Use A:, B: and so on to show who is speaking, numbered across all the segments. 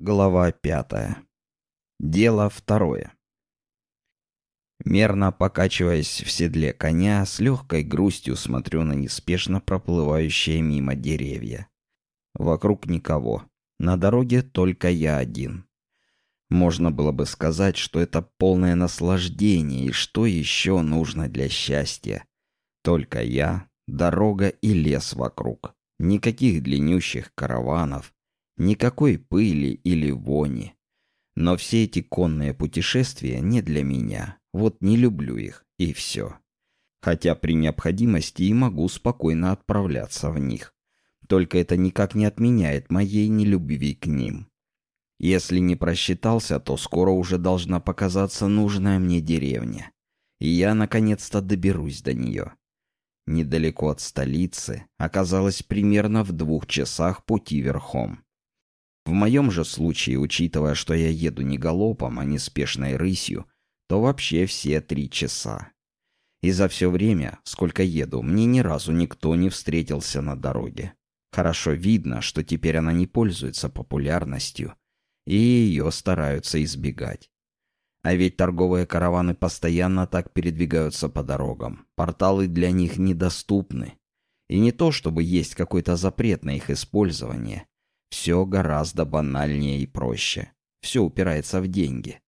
A: Глава пятая. Дело второе. Мерно покачиваясь в седле коня, с легкой грустью смотрю на неспешно проплывающие мимо деревья. Вокруг никого. На дороге только я один. Можно было бы сказать, что это полное наслаждение, и что еще нужно для счастья. Только я, дорога и лес вокруг. Никаких длиннющих караванов, Никакой пыли или вони. Но все эти конные путешествия не для меня. Вот не люблю их, и все. Хотя при необходимости и могу спокойно отправляться в них. Только это никак не отменяет моей нелюбви к ним. Если не просчитался, то скоро уже должна показаться нужная мне деревня. И я наконец-то доберусь до нее. Недалеко от столицы оказалось примерно в двух часах пути верхом. В моем же случае, учитывая, что я еду не галопом, а неспешной рысью, то вообще все три часа. И за все время, сколько еду, мне ни разу никто не встретился на дороге. Хорошо видно, что теперь она не пользуется популярностью, и ее стараются избегать. А ведь торговые караваны постоянно так передвигаются по дорогам. Порталы для них недоступны. И не то, чтобы есть какой-то запрет на их использование, все гораздо банальнее и проще. Все упирается в деньги.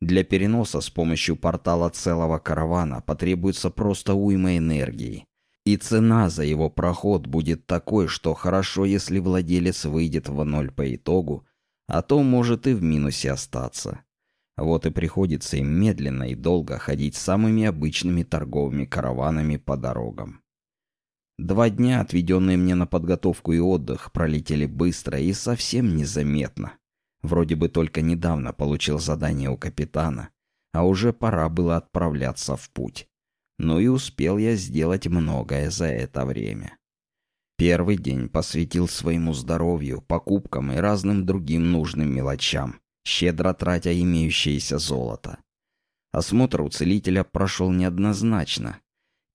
A: Для переноса с помощью портала целого каравана потребуется просто уйма энергии. И цена за его проход будет такой, что хорошо, если владелец выйдет в ноль по итогу, а то может и в минусе остаться. Вот и приходится им медленно и долго ходить самыми обычными торговыми караванами по дорогам. Два дня, отведенные мне на подготовку и отдых, пролетели быстро и совсем незаметно. Вроде бы только недавно получил задание у капитана, а уже пора было отправляться в путь. Ну и успел я сделать многое за это время. Первый день посвятил своему здоровью, покупкам и разным другим нужным мелочам, щедро тратя имеющееся золото. Осмотр у целителя прошел неоднозначно,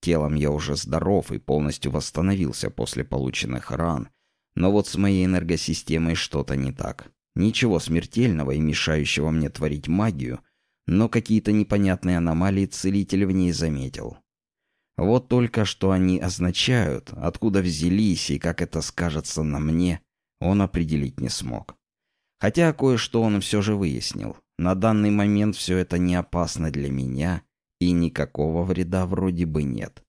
A: Телом я уже здоров и полностью восстановился после полученных ран. Но вот с моей энергосистемой что-то не так. Ничего смертельного и мешающего мне творить магию, но какие-то непонятные аномалии целитель в ней заметил. Вот только что они означают, откуда взялись и как это скажется на мне, он определить не смог. Хотя кое-что он все же выяснил. На данный момент все это не опасно для меня — и никакого вреда вроде бы нет.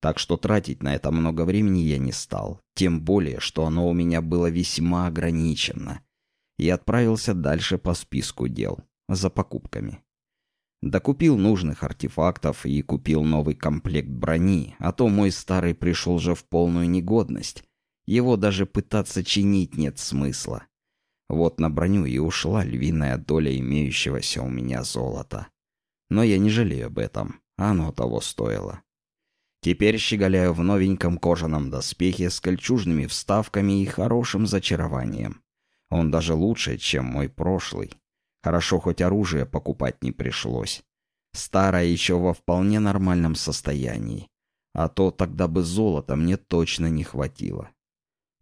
A: Так что тратить на это много времени я не стал, тем более, что оно у меня было весьма ограничено. И отправился дальше по списку дел, за покупками. Докупил нужных артефактов и купил новый комплект брони, а то мой старый пришел же в полную негодность. Его даже пытаться чинить нет смысла. Вот на броню и ушла львиная доля имеющегося у меня золота. Но я не жалею об этом. Оно того стоило. Теперь щеголяю в новеньком кожаном доспехе с кольчужными вставками и хорошим зачарованием. Он даже лучше, чем мой прошлый. Хорошо, хоть оружие покупать не пришлось. Старое еще во вполне нормальном состоянии. А то тогда бы золота мне точно не хватило.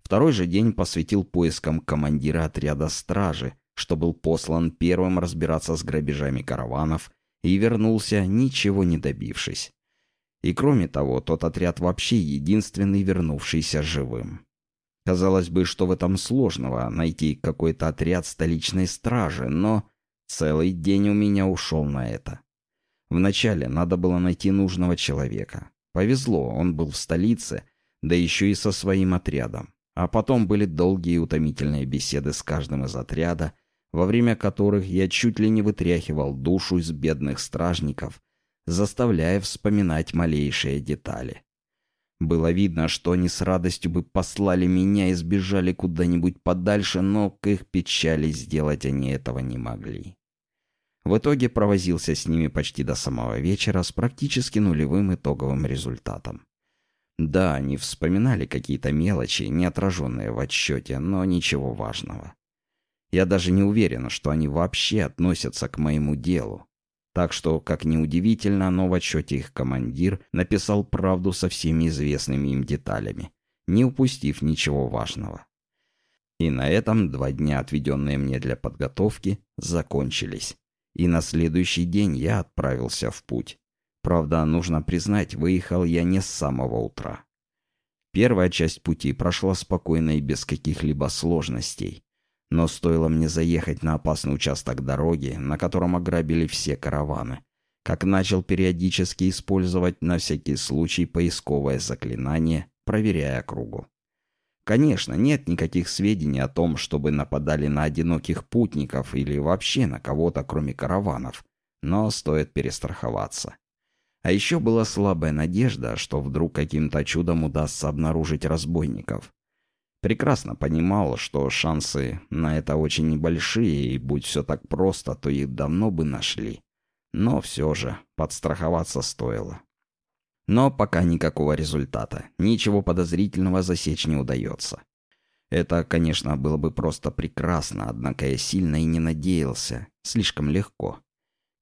A: Второй же день посвятил поискам командира отряда стражи, что был послан первым разбираться с грабежами караванов и вернулся, ничего не добившись. И кроме того, тот отряд вообще единственный вернувшийся живым. Казалось бы, что в этом сложного найти какой-то отряд столичной стражи, но целый день у меня ушел на это. Вначале надо было найти нужного человека. Повезло, он был в столице, да еще и со своим отрядом. А потом были долгие утомительные беседы с каждым из отряда, во время которых я чуть ли не вытряхивал душу из бедных стражников, заставляя вспоминать малейшие детали. Было видно, что они с радостью бы послали меня и сбежали куда-нибудь подальше, но к их печали сделать они этого не могли. В итоге провозился с ними почти до самого вечера с практически нулевым итоговым результатом. Да, они вспоминали какие-то мелочи, не отраженные в отчете, но ничего важного. Я даже не уверен, что они вообще относятся к моему делу. Так что, как ни удивительно, но в отчете их командир написал правду со всеми известными им деталями, не упустив ничего важного. И на этом два дня, отведенные мне для подготовки, закончились. И на следующий день я отправился в путь. Правда, нужно признать, выехал я не с самого утра. Первая часть пути прошла спокойно и без каких-либо сложностей. Но стоило мне заехать на опасный участок дороги, на котором ограбили все караваны, как начал периодически использовать на всякий случай поисковое заклинание, проверяя округу. Конечно, нет никаких сведений о том, чтобы нападали на одиноких путников или вообще на кого-то, кроме караванов, но стоит перестраховаться. А еще была слабая надежда, что вдруг каким-то чудом удастся обнаружить разбойников. Прекрасно понимал, что шансы на это очень небольшие, и будь все так просто, то их давно бы нашли. Но все же подстраховаться стоило. Но пока никакого результата. Ничего подозрительного засечь не удается. Это, конечно, было бы просто прекрасно, однако я сильно и не надеялся. Слишком легко.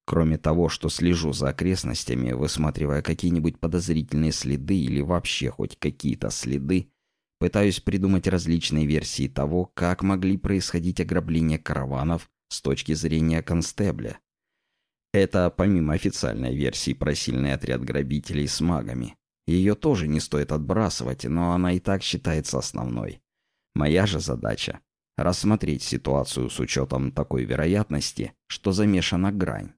A: Кроме того, что слежу за окрестностями, высматривая какие-нибудь подозрительные следы или вообще хоть какие-то следы, пытаюсь придумать различные версии того, как могли происходить ограбления караванов с точки зрения констебля. Это помимо официальной версии про сильный отряд грабителей с магами. Ее тоже не стоит отбрасывать, но она и так считается основной. Моя же задача – рассмотреть ситуацию с учетом такой вероятности, что замешана грань.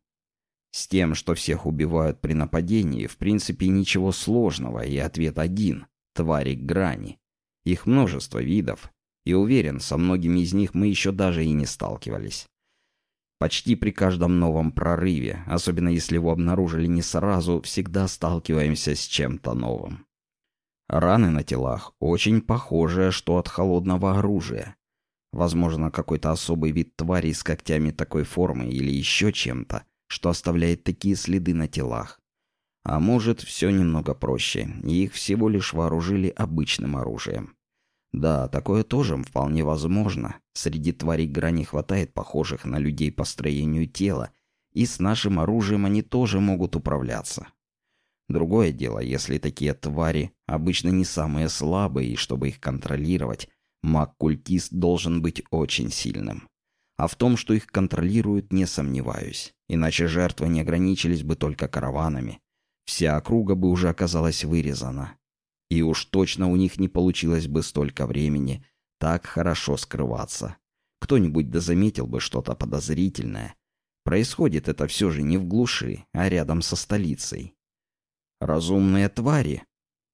A: С тем, что всех убивают при нападении, в принципе ничего сложного, и ответ один – твари грани. Их множество видов, и уверен, со многими из них мы еще даже и не сталкивались. Почти при каждом новом прорыве, особенно если его обнаружили не сразу, всегда сталкиваемся с чем-то новым. Раны на телах очень похожие, что от холодного оружия. Возможно, какой-то особый вид твари с когтями такой формы или еще чем-то, что оставляет такие следы на телах. А может, все немного проще, их всего лишь вооружили обычным оружием. Да, такое тоже вполне возможно. Среди тварей грани хватает похожих на людей по строению тела, и с нашим оружием они тоже могут управляться. Другое дело, если такие твари обычно не самые слабые, и чтобы их контролировать, маг-культист должен быть очень сильным. А в том, что их контролируют, не сомневаюсь. Иначе жертвы не ограничились бы только караванами. Вся округа бы уже оказалась вырезана. И уж точно у них не получилось бы столько времени так хорошо скрываться. Кто-нибудь да заметил бы что-то подозрительное. Происходит это все же не в глуши, а рядом со столицей. Разумные твари.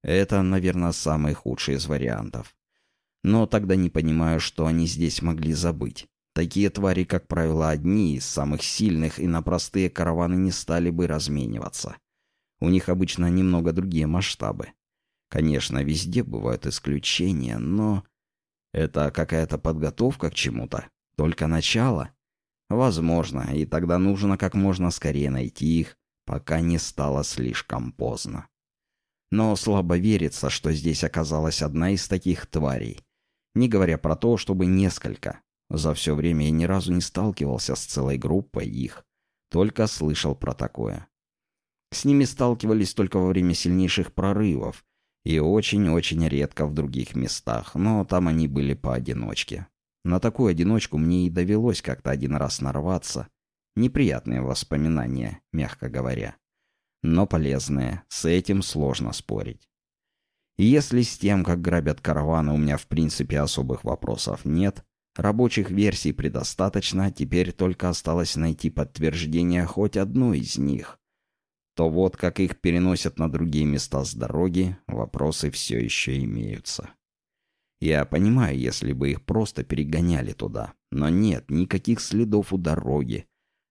A: Это, наверное, самый худший из вариантов. Но тогда не понимаю, что они здесь могли забыть. Такие твари, как правило, одни из самых сильных, и на простые караваны не стали бы размениваться. У них обычно немного другие масштабы. Конечно, везде бывают исключения, но... Это какая-то подготовка к чему-то? Только начало? Возможно, и тогда нужно как можно скорее найти их, пока не стало слишком поздно. Но слабо верится, что здесь оказалась одна из таких тварей. Не говоря про то, чтобы несколько. За все время я ни разу не сталкивался с целой группой их. Только слышал про такое. С ними сталкивались только во время сильнейших прорывов, и очень-очень редко в других местах, но там они были поодиночке. На такую одиночку мне и довелось как-то один раз нарваться. Неприятные воспоминания, мягко говоря. Но полезные, с этим сложно спорить. И если с тем, как грабят караваны, у меня в принципе особых вопросов нет, рабочих версий предостаточно, теперь только осталось найти подтверждение хоть одной из них то вот как их переносят на другие места с дороги, вопросы все еще имеются. Я понимаю, если бы их просто перегоняли туда, но нет никаких следов у дороги,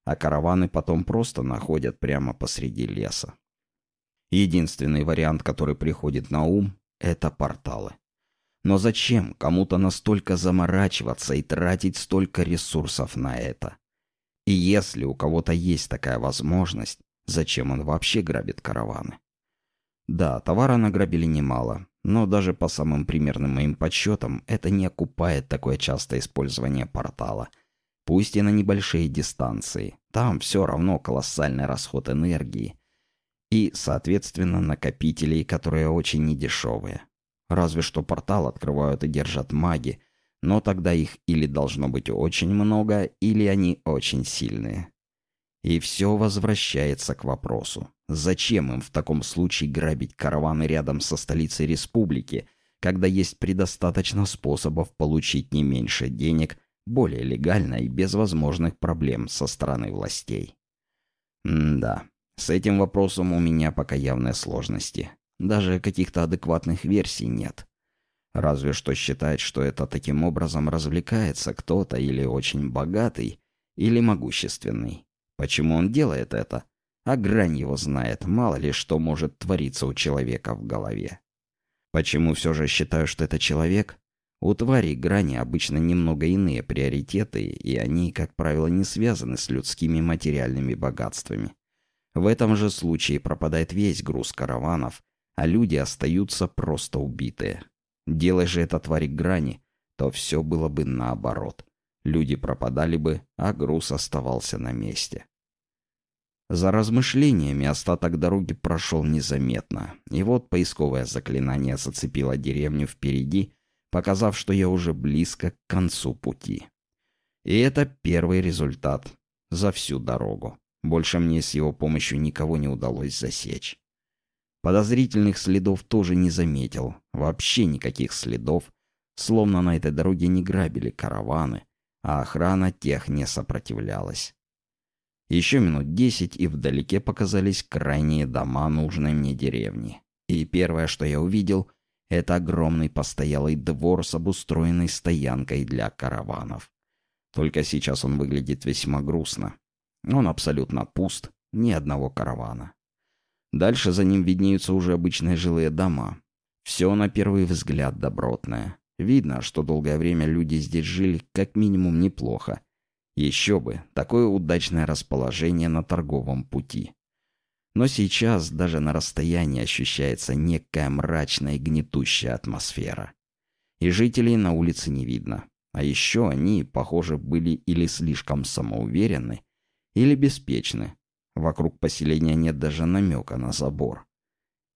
A: а караваны потом просто находят прямо посреди леса. Единственный вариант, который приходит на ум, это порталы. Но зачем кому-то настолько заморачиваться и тратить столько ресурсов на это? И если у кого-то есть такая возможность, Зачем он вообще грабит караваны? Да, товара награбили немало, но даже по самым примерным моим подсчетам это не окупает такое частое использование портала. Пусть и на небольшие дистанции. Там все равно колоссальный расход энергии. И, соответственно, накопителей, которые очень недешевые. Разве что портал открывают и держат маги, Но тогда их или должно быть очень много, или они очень сильные. И все возвращается к вопросу. Зачем им в таком случае грабить караваны рядом со столицей республики, когда есть предостаточно способов получить не меньше денег, более легально и без возможных проблем со стороны властей? М да, с этим вопросом у меня пока явные сложности. Даже каких-то адекватных версий нет. Разве что считать, что это таким образом развлекается кто-то или очень богатый, или могущественный. Почему он делает это? А грань его знает, мало ли что может твориться у человека в голове. Почему все же считаю, что это человек? У тварей грани обычно немного иные приоритеты, и они, как правило, не связаны с людскими материальными богатствами. В этом же случае пропадает весь груз караванов, а люди остаются просто убитые. Делай же это твари грани, то все было бы наоборот. Люди пропадали бы, а груз оставался на месте. За размышлениями остаток дороги прошел незаметно, и вот поисковое заклинание зацепило деревню впереди, показав, что я уже близко к концу пути. И это первый результат за всю дорогу. Больше мне с его помощью никого не удалось засечь. Подозрительных следов тоже не заметил. Вообще никаких следов. Словно на этой дороге не грабили караваны, а охрана тех не сопротивлялась. Еще минут десять, и вдалеке показались крайние дома нужной мне деревни. И первое, что я увидел, это огромный постоялый двор с обустроенной стоянкой для караванов. Только сейчас он выглядит весьма грустно. Он абсолютно пуст, ни одного каравана. Дальше за ним виднеются уже обычные жилые дома. Все на первый взгляд добротное. Видно, что долгое время люди здесь жили как минимум неплохо. Еще бы, такое удачное расположение на торговом пути. Но сейчас даже на расстоянии ощущается некая мрачная и гнетущая атмосфера. И жителей на улице не видно. А еще они, похоже, были или слишком самоуверены, или беспечны. Вокруг поселения нет даже намека на забор.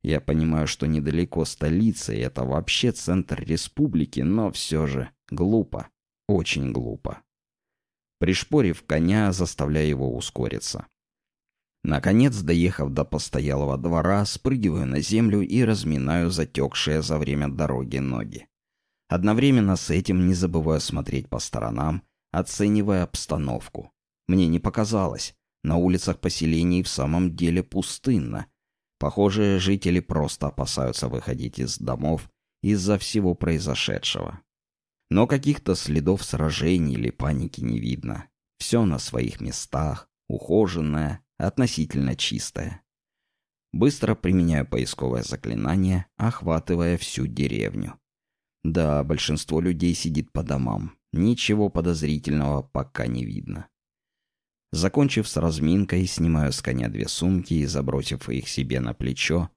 A: Я понимаю, что недалеко столица, и это вообще центр республики, но все же глупо. Очень глупо. Пришпорив коня, заставляя его ускориться. Наконец, доехав до постоялого двора, спрыгиваю на землю и разминаю затекшие за время дороги ноги. Одновременно с этим не забываю смотреть по сторонам, оценивая обстановку. Мне не показалось. На улицах поселений в самом деле пустынно, Похоже, жители просто опасаются выходить из домов из-за всего произошедшего. Но каких-то следов сражений или паники не видно. Все на своих местах, ухоженное, относительно чистое. Быстро применяю поисковое заклинание, охватывая всю деревню. Да, большинство людей сидит по домам. Ничего подозрительного пока не видно. Закончив с разминкой, снимаю с коня две сумки и, забросив их себе на плечо,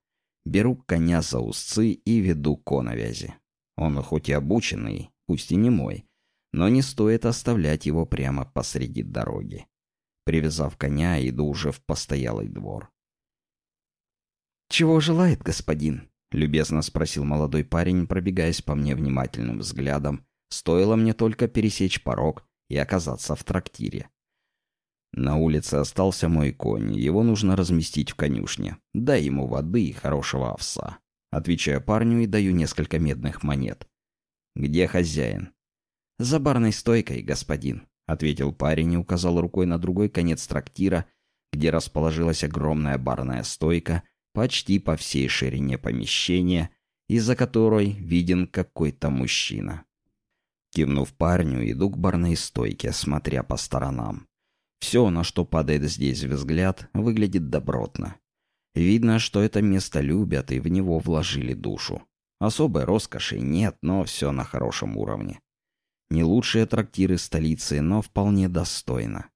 A: беру коня за узцы и веду коновязи. Он хоть и обученный, пусть и не мой, но не стоит оставлять его прямо посреди дороги. Привязав коня, иду уже в постоялый двор.
B: «Чего желает господин?»
A: — любезно спросил молодой парень, пробегаясь по мне внимательным взглядом. Стоило мне только пересечь порог и оказаться в трактире. На улице остался мой конь, его нужно разместить в конюшне. Дай ему воды и хорошего овса. Отвечаю парню и даю несколько медных монет. «Где хозяин?»
B: «За барной стойкой, господин», —
A: ответил парень и указал рукой на другой конец трактира, где расположилась огромная барная стойка почти по всей ширине помещения, из-за которой виден какой-то мужчина. Кивнув парню, иду к барной стойке, смотря по сторонам. Все, на что падает здесь взгляд, выглядит добротно. Видно, что это место любят и в него вложили душу. Особой роскоши нет, но все на хорошем уровне. Не лучшие трактиры столицы, но вполне достойно.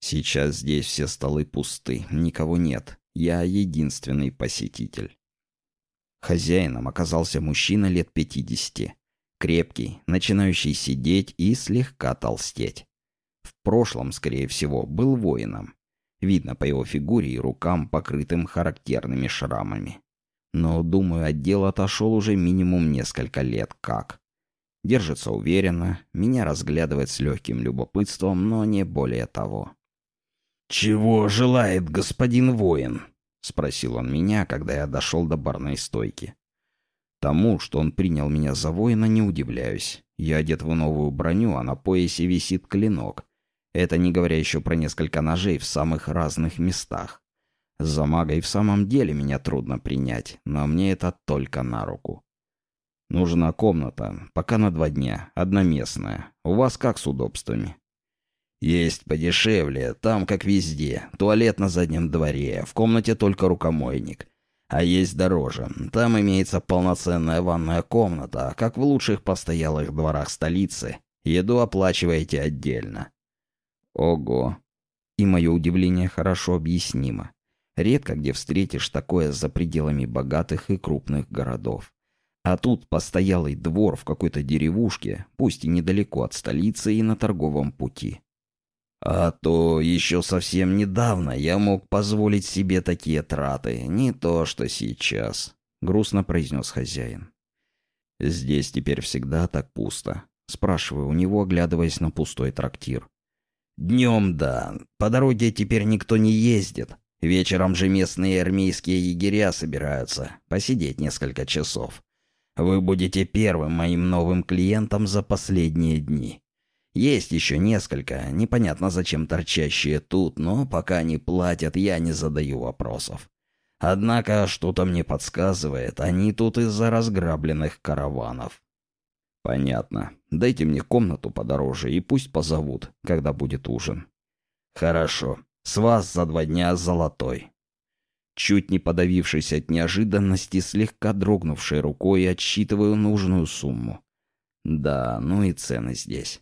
A: Сейчас здесь все столы пусты, никого нет. Я единственный посетитель. Хозяином оказался мужчина лет пятидесяти. Крепкий, начинающий сидеть и слегка толстеть. В прошлом, скорее всего, был воином. Видно по его фигуре и рукам, покрытым характерными шрамами. Но, думаю, отдел отошел уже минимум несколько лет как. Держится уверенно, меня разглядывает с легким любопытством, но не более того. «Чего желает господин воин?» — спросил он меня, когда я дошел до барной стойки. Тому, что он принял меня за воина, не удивляюсь. Я одет в новую броню, а на поясе висит клинок. Это не говоря еще про несколько ножей в самых разных местах. За мага и в самом деле меня трудно принять, но мне это только на руку. Нужна комната, пока на два дня, одноместная. У вас как с удобствами? Есть подешевле, там как везде. Туалет на заднем дворе, в комнате только рукомойник. А есть дороже. Там имеется полноценная ванная комната, как в лучших постоялых дворах столицы. Еду оплачиваете отдельно. Ого. И мое удивление хорошо объяснимо. Редко где встретишь такое за пределами богатых и крупных городов. А тут постоялый двор в какой-то деревушке, пусть и недалеко от столицы и на торговом пути. А то еще совсем недавно я мог позволить себе такие траты, не то что сейчас, грустно произнес хозяин. Здесь теперь всегда так пусто, спрашиваю у него, оглядываясь на пустой трактир. Днем да, по дороге теперь никто не ездит. Вечером же местные армейские егеря собираются посидеть несколько часов. Вы будете первым моим новым клиентом за последние дни. Есть еще несколько, непонятно зачем торчащие тут, но пока они платят, я не задаю вопросов. Однако что-то мне подсказывает, они тут из-за разграбленных караванов. Понятно. Дайте мне комнату подороже и пусть позовут, когда будет ужин. Хорошо. С вас за два дня золотой. Чуть не подавившись от неожиданности, слегка дрогнувшей рукой, отсчитываю нужную сумму. Да, ну и цены здесь.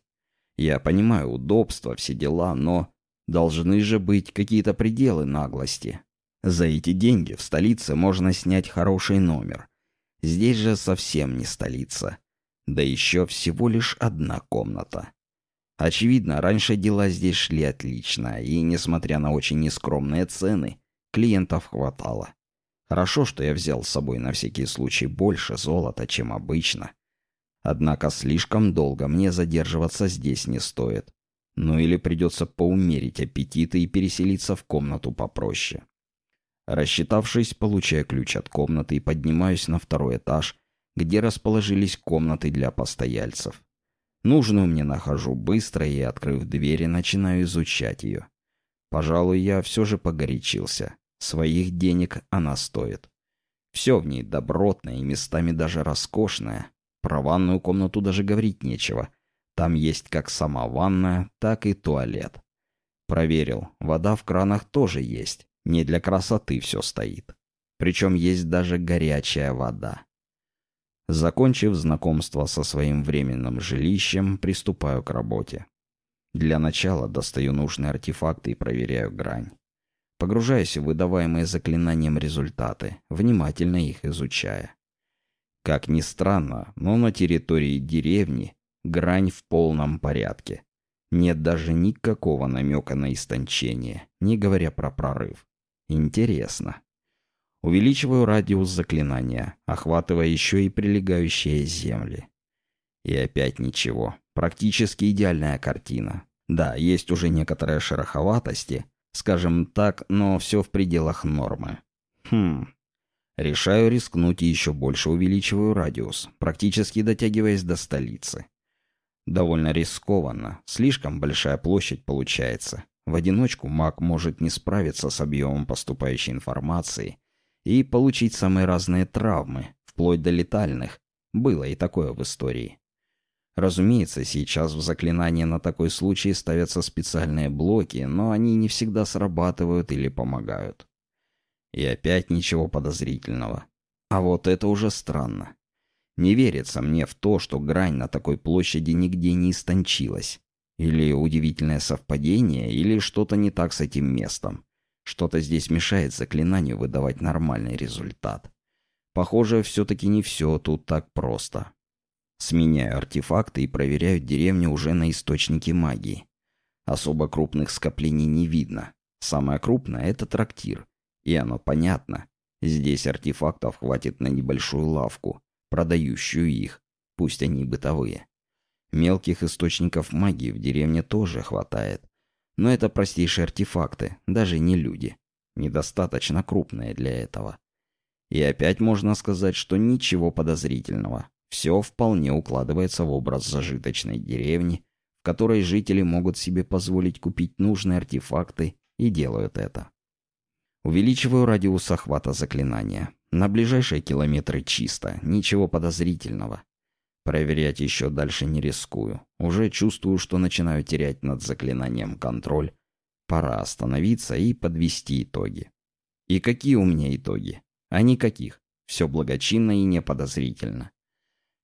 A: Я понимаю удобства, все дела, но должны же быть какие-то пределы наглости. За эти деньги в столице можно снять хороший номер. Здесь же совсем не столица. Да еще всего лишь одна комната. Очевидно, раньше дела здесь шли отлично, и, несмотря на очень нескромные цены, Клиентов хватало. Хорошо, что я взял с собой на всякий случай больше золота, чем обычно. Однако слишком долго мне задерживаться здесь не стоит. Ну или придется поумерить аппетиты и переселиться в комнату попроще. Рассчитавшись, получаю ключ от комнаты и поднимаюсь на второй этаж, где расположились комнаты для постояльцев. Нужную мне нахожу быстро и, открыв двери, начинаю изучать ее. Пожалуй, я все же погорячился. Своих денег она стоит. Все в ней добротное и местами даже роскошное. Про ванную комнату даже говорить нечего. Там есть как сама ванная, так и туалет. Проверил, вода в кранах тоже есть. Не для красоты все стоит. Причем есть даже горячая вода. Закончив знакомство со своим временным жилищем, приступаю к работе. Для начала достаю нужные артефакты и проверяю грань. Погружаясь в выдаваемые заклинанием результаты, внимательно их изучая. Как ни странно, но на территории деревни грань в полном порядке. Нет даже никакого намека на истончение, не говоря про прорыв. Интересно. Увеличиваю радиус заклинания, охватывая еще и прилегающие земли. И опять ничего. Практически идеальная картина. Да, есть уже некоторые шероховатости, Скажем так, но все в пределах нормы. Хм. Решаю рискнуть и еще больше увеличиваю радиус, практически дотягиваясь до столицы. Довольно рискованно, слишком большая площадь получается. В одиночку маг может не справиться с объемом поступающей информации и получить самые разные травмы, вплоть до летальных. Было и такое в истории. Разумеется, сейчас в заклинании на такой случай ставятся специальные блоки, но они не всегда срабатывают или помогают. И опять ничего подозрительного. А вот это уже странно. Не верится мне в то, что грань на такой площади нигде не истончилась. Или удивительное совпадение, или что-то не так с этим местом. Что-то здесь мешает заклинанию выдавать нормальный результат. Похоже, все-таки не все тут так просто. Сменяю артефакты и проверяю деревню уже на источники магии. Особо крупных скоплений не видно. Самое крупное — это трактир. И оно понятно. Здесь артефактов хватит на небольшую лавку, продающую их, пусть они бытовые. Мелких источников магии в деревне тоже хватает. Но это простейшие артефакты, даже не люди. Недостаточно крупные для этого. И опять можно сказать, что ничего подозрительного. Все вполне укладывается в образ зажиточной деревни, в которой жители могут себе позволить купить нужные артефакты и делают это. Увеличиваю радиус охвата заклинания. На ближайшие километры чисто, ничего подозрительного. Проверять еще дальше не рискую. Уже чувствую, что начинаю терять над заклинанием контроль. Пора остановиться и подвести итоги. И какие у меня итоги? А никаких. Все благочинно и неподозрительно.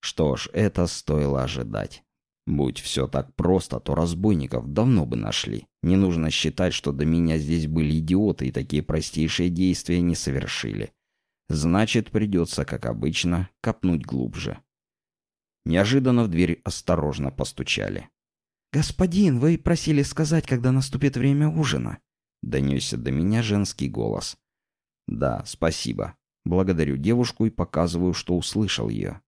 A: Что ж, это стоило ожидать. Будь все так просто, то разбойников давно бы нашли. Не нужно считать, что до меня здесь были идиоты и такие простейшие действия не совершили. Значит, придется, как обычно, копнуть глубже. Неожиданно в дверь осторожно постучали.
B: «Господин, вы просили сказать, когда наступит время ужина?»
A: Донесся до меня женский голос. «Да, спасибо. Благодарю девушку и показываю, что услышал ее».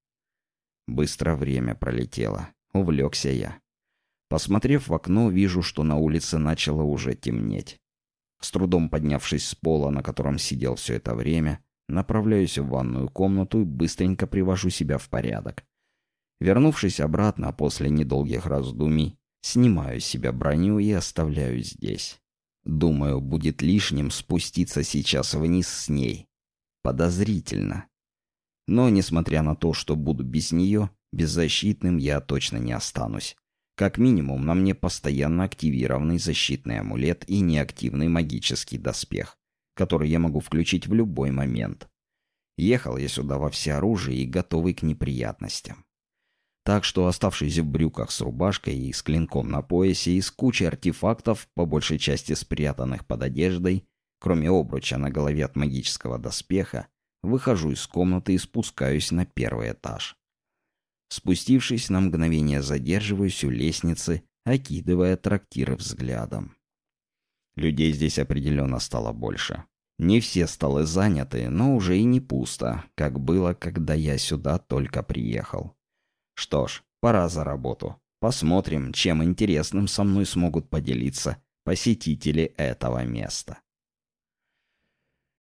A: Быстро время пролетело. Увлекся я. Посмотрев в окно, вижу, что на улице начало уже темнеть. С трудом поднявшись с пола, на котором сидел все это время, направляюсь в ванную комнату и быстренько привожу себя в порядок. Вернувшись обратно после недолгих раздумий, снимаю с себя броню и оставляю здесь. Думаю, будет лишним спуститься сейчас вниз с ней. Подозрительно. Но, несмотря на то, что буду без нее, беззащитным я точно не останусь. Как минимум, на мне постоянно активированный защитный амулет и неактивный магический доспех, который я могу включить в любой момент. Ехал я сюда во всеоружии и готовый к неприятностям. Так что, оставшись в брюках с рубашкой и с клинком на поясе и с кучей артефактов, по большей части спрятанных под одеждой, кроме обруча на голове от магического доспеха, выхожу из комнаты и спускаюсь на первый этаж. Спустившись, на мгновение задерживаюсь у лестницы, окидывая трактиры взглядом. Людей здесь определенно стало больше. Не все столы заняты, но уже и не пусто, как было, когда я сюда только приехал. Что ж, пора за работу. Посмотрим, чем интересным со мной смогут поделиться посетители этого места.